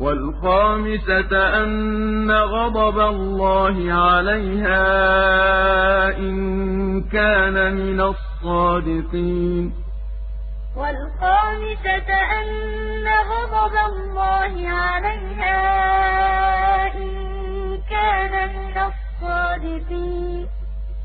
والخامسة أن غضب الله عليها إن كان من الصادقين. والخامسة أن غضب الله عليها إن كان من الصادقين.